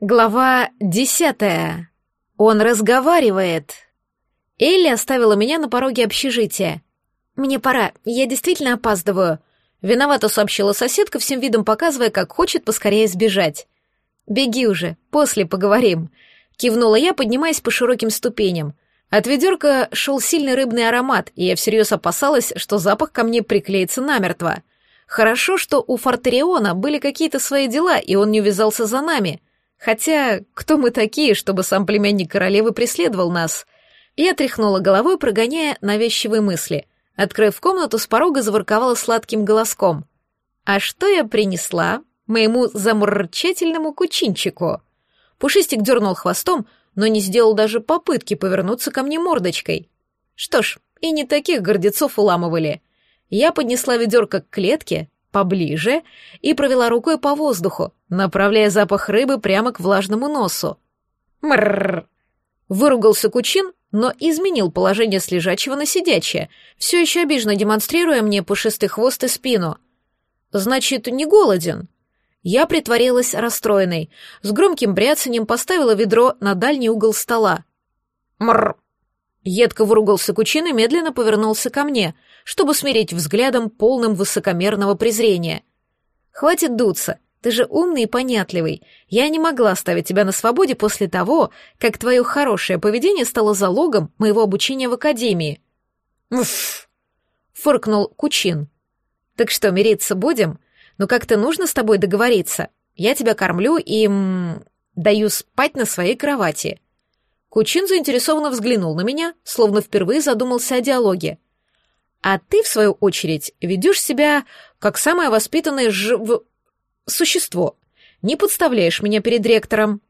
Глава десятая. Он разговаривает. Элли оставила меня на пороге общежития. «Мне пора, я действительно опаздываю», — виновато сообщила соседка, всем видом показывая, как хочет поскорее сбежать. «Беги уже, после поговорим», — кивнула я, поднимаясь по широким ступеням. От ведерка шел сильный рыбный аромат, и я всерьез опасалась, что запах ко мне приклеится намертво. Хорошо, что у Фортериона были какие-то свои дела, и он не увязался за нами — Хотя, кто мы такие, чтобы сам племянник королевы преследовал нас? Я тряхнула головой, прогоняя навязчивые мысли. Открыв комнату, с порога заворковала сладким голоском. «А что я принесла моему замурчательному кучинчику?» Пушистик дернул хвостом, но не сделал даже попытки повернуться ко мне мордочкой. Что ж, и не таких гордецов уламывали. Я поднесла ведерко к клетке, поближе и провела рукой по воздуху, направляя запах рыбы прямо к влажному носу. Мрррр! Выругался Кучин, но изменил положение с лежачего на сидячее, все еще обиженно демонстрируя мне пушистый хвост и спину. Значит, не голоден. Я притворилась расстроенной. С громким бряцанием поставила ведро на дальний угол стола. Мррр! Едко выругался Кучин и медленно повернулся ко мне, чтобы смирить взглядом полным высокомерного презрения. «Хватит дуться, ты же умный и понятливый. Я не могла оставить тебя на свободе после того, как твое хорошее поведение стало залогом моего обучения в академии». «Уф!» — фыркнул Кучин. «Так что, мириться будем? Ну как-то нужно с тобой договориться. Я тебя кормлю и... М, даю спать на своей кровати». Кучин заинтересованно взглянул на меня, словно впервые задумался о диалоге. А ты, в свою очередь, ведешь себя как самое воспитанное жив... существо. Не подставляешь меня перед ректором.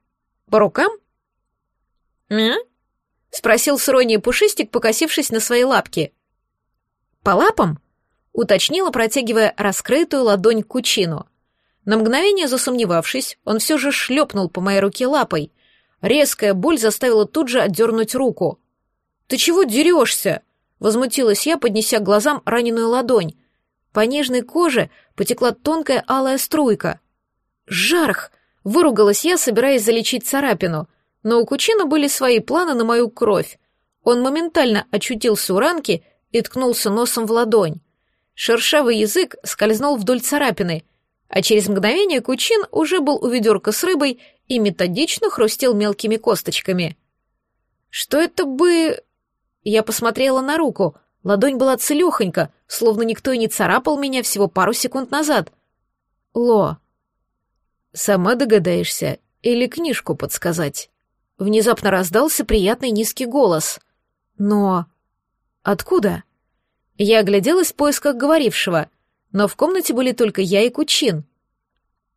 По рукам? «А?» — спросил с иронией Пушистик, покосившись на свои лапки. «По лапам?» — уточнила, протягивая раскрытую ладонь к кучину. На мгновение засомневавшись, он все же шлепнул по моей руке лапой. Резкая боль заставила тут же отдернуть руку. «Ты чего дерешься?» Возмутилась я, поднеся к глазам раненую ладонь. По нежной коже потекла тонкая алая струйка. «Жарх!» — выругалась я, собираясь залечить царапину. Но у Кучина были свои планы на мою кровь. Он моментально очутился у ранки и ткнулся носом в ладонь. Шершавый язык скользнул вдоль царапины, а через мгновение Кучин уже был у ведерка с рыбой и методично хрустел мелкими косточками. «Что это бы...» Я посмотрела на руку. Ладонь была целехонька, словно никто и не царапал меня всего пару секунд назад. Ло. Сама догадаешься или книжку подсказать? Внезапно раздался приятный низкий голос. Но... Откуда? Я огляделась в поисках говорившего, но в комнате были только я и Кучин.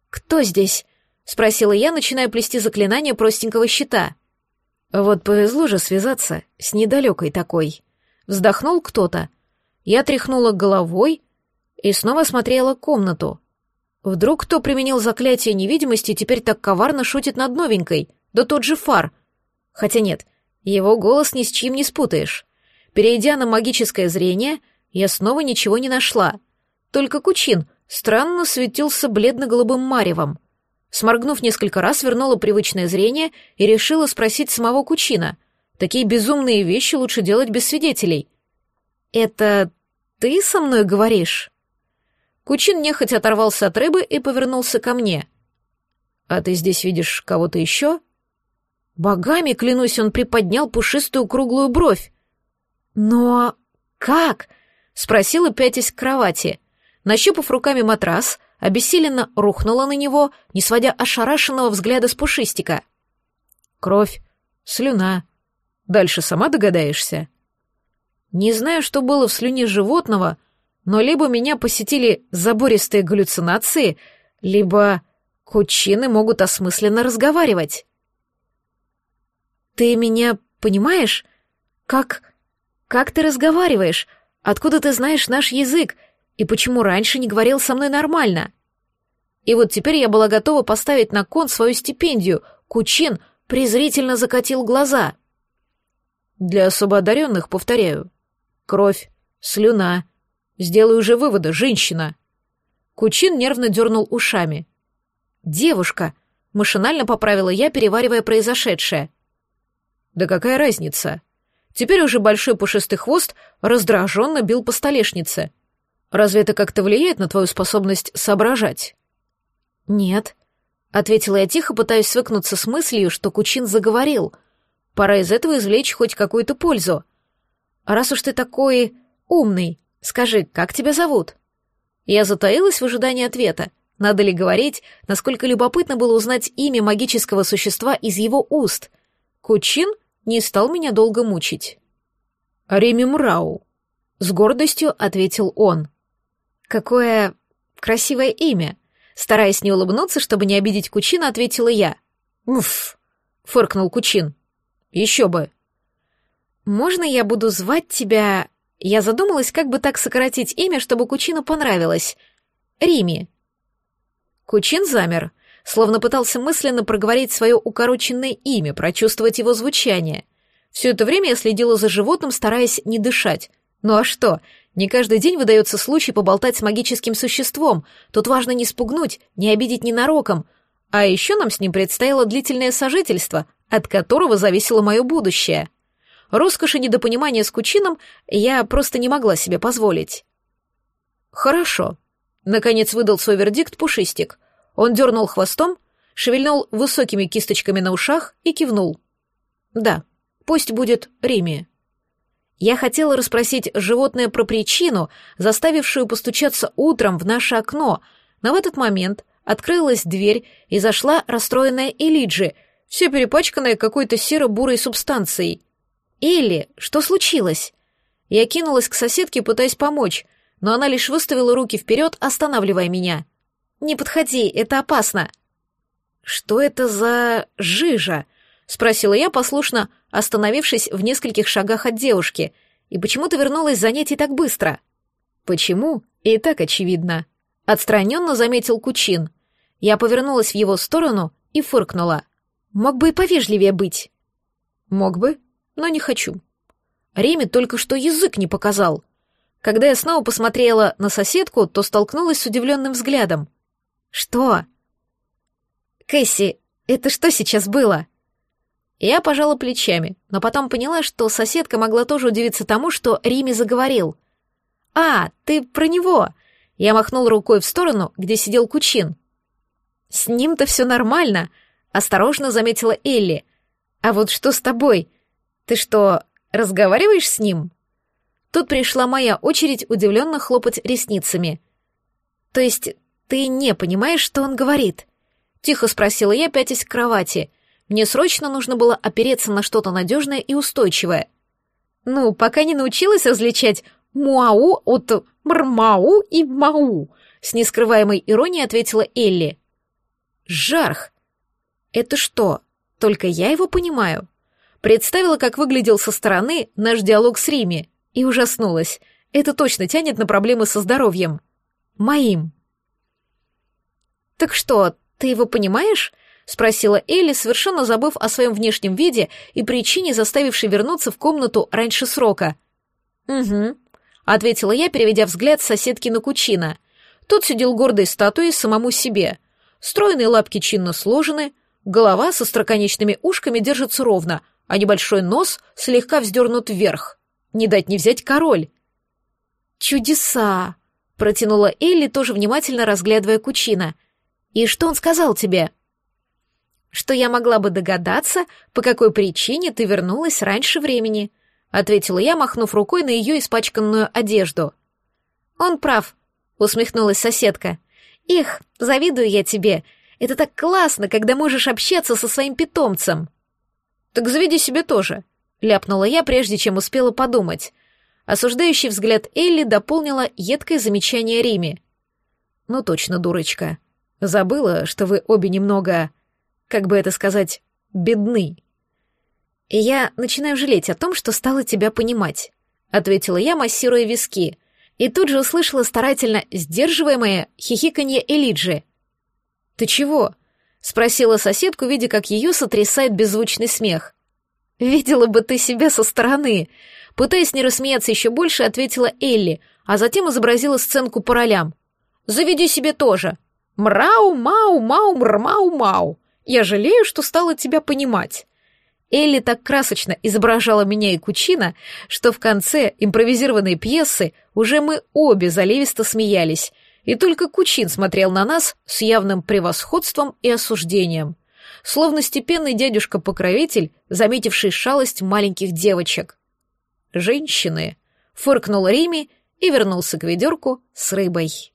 «Кто здесь?» — спросила я, начиная плести заклинание простенького щита. Вот повезло же связаться с недалекой такой. Вздохнул кто-то. Я тряхнула головой и снова смотрела комнату. Вдруг кто применил заклятие невидимости и теперь так коварно шутит над новенькой, да тот же фар. Хотя нет, его голос ни с чьим не спутаешь. Перейдя на магическое зрение, я снова ничего не нашла. Только Кучин странно светился бледно-голубым маревом — Сморгнув несколько раз, вернула привычное зрение и решила спросить самого Кучина. Такие безумные вещи лучше делать без свидетелей. «Это ты со мной говоришь?» Кучин нехотя оторвался от рыбы и повернулся ко мне. «А ты здесь видишь кого-то еще?» Богами, клянусь, он приподнял пушистую круглую бровь. «Но как?» — спросила, пятясь к кровати. Нащупав руками матрас, обессиленно рухнула на него, не сводя ошарашенного взгляда с пушистика. Кровь, слюна. Дальше сама догадаешься? Не знаю, что было в слюне животного, но либо меня посетили забористые галлюцинации, либо кучины могут осмысленно разговаривать. «Ты меня понимаешь? Как... как ты разговариваешь? Откуда ты знаешь наш язык? И почему раньше не говорил со мной нормально? И вот теперь я была готова поставить на кон свою стипендию. Кучин презрительно закатил глаза. Для особо одаренных, повторяю, кровь, слюна. Сделаю уже выводы, женщина. Кучин нервно дернул ушами. Девушка, Машинально поправила я, переваривая произошедшее. Да какая разница? Теперь уже большой пушистый хвост раздраженно бил по столешнице. Разве это как-то влияет на твою способность соображать? Нет, ответила я тихо, пытаясь свыкнуться с мыслью, что Кучин заговорил. Пора из этого извлечь хоть какую-то пользу. Раз уж ты такой умный, скажи, как тебя зовут? Я затаилась в ожидании ответа. Надо ли говорить, насколько любопытно было узнать имя магического существа из его уст? Кучин не стал меня долго мучить. «Реми Мрау», — с гордостью ответил он. «Какое красивое имя!» Стараясь не улыбнуться, чтобы не обидеть Кучина, ответила я. «Уф!» — фыркнул Кучин. «Еще бы!» «Можно я буду звать тебя...» Я задумалась, как бы так сократить имя, чтобы Кучину понравилось. Рими. Кучин замер, словно пытался мысленно проговорить свое укороченное имя, прочувствовать его звучание. Все это время я следила за животным, стараясь не дышать. Ну а что? Не каждый день выдается случай поболтать с магическим существом. Тут важно не спугнуть, не обидеть ненароком. А еще нам с ним предстояло длительное сожительство, от которого зависело мое будущее. Роскоши недопонимания с Кучином я просто не могла себе позволить. «Хорошо», — наконец выдал свой вердикт Пушистик. Он дернул хвостом, шевельнул высокими кисточками на ушах и кивнул. «Да, пусть будет Рими». Я хотела расспросить животное про причину, заставившую постучаться утром в наше окно, но в этот момент открылась дверь и зашла расстроенная Элиджи, все перепачканная какой-то серо-бурой субстанцией. «Элли, что случилось?» Я кинулась к соседке, пытаясь помочь, но она лишь выставила руки вперед, останавливая меня. «Не подходи, это опасно!» «Что это за жижа?» — спросила я, послушно остановившись в нескольких шагах от девушки. «И почему ты вернулась занятий так быстро?» «Почему?» И так очевидно. Отстраненно заметил Кучин. Я повернулась в его сторону и фыркнула. «Мог бы и повежливее быть». «Мог бы», но не хочу. Риме только что язык не показал. Когда я снова посмотрела на соседку, то столкнулась с удивленным взглядом. «Что?» «Кэсси, это что сейчас было?» Я пожала плечами, но потом поняла, что соседка могла тоже удивиться тому, что Риме заговорил. «А, ты про него!» Я махнул рукой в сторону, где сидел Кучин. «С ним-то все нормально», — осторожно заметила Элли. «А вот что с тобой? Ты что, разговариваешь с ним? Тут пришла моя очередь удивленно хлопать ресницами. То есть ты не понимаешь, что он говорит? Тихо спросила я, пятясь к кровати. Мне срочно нужно было опереться на что-то надежное и устойчивое. Ну, пока не научилась различать муау от мрмау и мау, с нескрываемой иронией ответила Элли. Жарх. Это что, только я его понимаю? Представила, как выглядел со стороны наш диалог с Рими, и ужаснулась. Это точно тянет на проблемы со здоровьем. Моим. «Так что, ты его понимаешь?» — спросила Элли, совершенно забыв о своем внешнем виде и причине, заставившей вернуться в комнату раньше срока. «Угу», — ответила я, переведя взгляд соседки на Кучина. Тот сидел гордой статуей самому себе. Стройные лапки чинно сложены, голова со строконечными ушками держится ровно, а небольшой нос слегка вздернут вверх. Не дать не взять король. «Чудеса!» — протянула Элли, тоже внимательно разглядывая Кучина. «И что он сказал тебе?» «Что я могла бы догадаться, по какой причине ты вернулась раньше времени», — ответила я, махнув рукой на ее испачканную одежду. «Он прав», — усмехнулась соседка. «Их, завидую я тебе. Это так классно, когда можешь общаться со своим питомцем». «Так заведи себе тоже», — ляпнула я, прежде чем успела подумать. Осуждающий взгляд Элли дополнила едкое замечание Риме. «Ну точно, дурочка. Забыла, что вы обе немного, как бы это сказать, бедны». «И я начинаю жалеть о том, что стала тебя понимать», — ответила я, массируя виски, и тут же услышала старательно сдерживаемое хихиканье Элиджи. «Ты чего?» — спросила соседку, видя, как ее сотрясает беззвучный смех. «Видела бы ты себя со стороны!» Пытаясь не рассмеяться еще больше, ответила Элли, а затем изобразила сценку по ролям. «Заведи себе тоже! Мрау, мау, мау, мрмау, мау!» Я жалею, что стала тебя понимать. Элли так красочно изображала меня и Кучина, что в конце импровизированной пьесы уже мы обе заливисто смеялись, и только Кучин смотрел на нас с явным превосходством и осуждением, словно степенный дядюшка-покровитель, заметивший шалость маленьких девочек. «Женщины!» — фыркнул Рими и вернулся к ведерку с рыбой.